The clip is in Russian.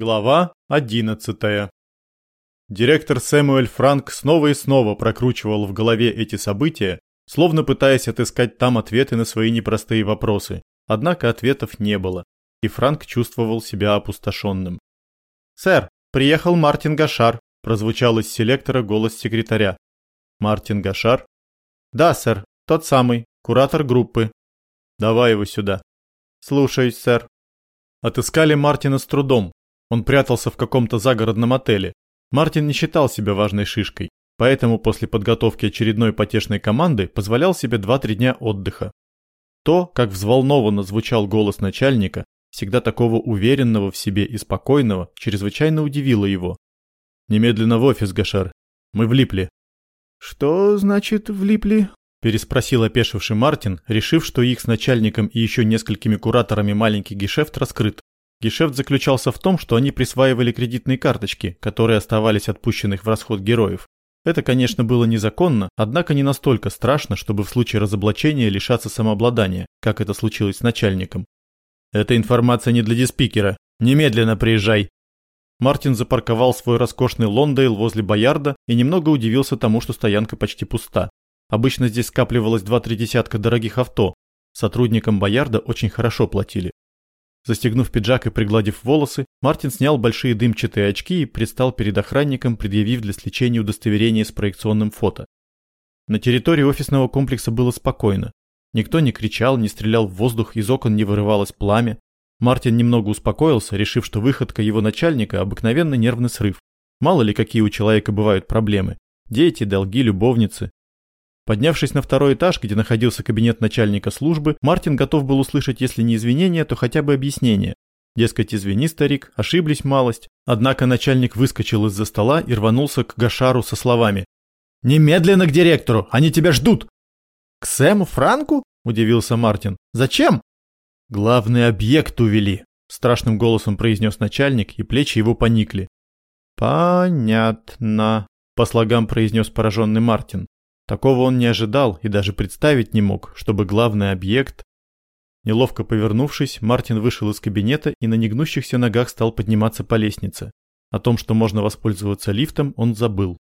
Глава 11. Директор Сэмюэль Франк снова и снова прокручивал в голове эти события, словно пытаясь отыскать там ответы на свои непростые вопросы. Однако ответов не было, и Франк чувствовал себя опустошенным. «Сэр, приехал Мартин Гашар», – прозвучал из селектора голос секретаря. «Мартин Гашар?» «Да, сэр, тот самый, куратор группы». «Давай его сюда». «Слушаюсь, сэр». Отыскали Мартина с трудом, он прятался в каком-то загородном отеле. Мартин не считал себя важной шишкой, поэтому после подготовки очередной потешной команды позволял себе 2-3 дня отдыха. То, как взволнованно звучал голос начальника, всегда такого уверенного в себе и спокойного, чрезвычайно удивило его. «Немедленно в офис, Гашар. Мы влипли». «Что значит влипли?» переспросил опешивший Мартин, решив, что их с начальником и еще несколькими кураторами маленький гешефт раскрыт. Гешефт заключался в том, что они присваивали кредитные карточки, которые оставались отпущенных в расход героев. Это, конечно, было незаконно, однако не настолько страшно, чтобы в случае разоблачения лишаться самообладания, как это случилось с начальником. «Эта информация не для диспикера. Немедленно приезжай!» Мартин запарковал свой роскошный Лондейл возле Боярда и немного удивился тому, что стоянка почти пуста. Обычно здесь скапливалось два-три десятка дорогих авто. Сотрудникам Боярда очень хорошо платили. Застегнув пиджак и пригладив волосы, Мартин снял большие дымчатые очки и предстал перед охранником, предъявив для сличения удостоверение с проекционным фото. На территории офисного комплекса было спокойно. Никто не кричал, не стрелял в воздух, из окон не вырывалось пламя. Мартин немного успокоился, решив, что выходка его начальника – обыкновенно нервный срыв. Мало ли какие у человека бывают проблемы. Дети, долги, любовницы. Поднявшись на второй этаж, где находился кабинет начальника службы, Мартин готов был услышать, если не извинения, то хотя бы объяснение. Дескать, извини, старик, ошиблись малость. Однако начальник выскочил из-за стола и рванулся к Гашару со словами. «Немедленно к директору! Они тебя ждут!» «К Сэму Франку?» – удивился Мартин. «Зачем?» «Главный объект увели», – страшным голосом произнес начальник, и плечи его поникли. «Понятно», – по слогам произнес пораженный Мартин. Такого он не ожидал и даже представить не мог, чтобы главный объект... Неловко повернувшись, Мартин вышел из кабинета и на негнущихся ногах стал подниматься по лестнице. О том, что можно воспользоваться лифтом, он забыл.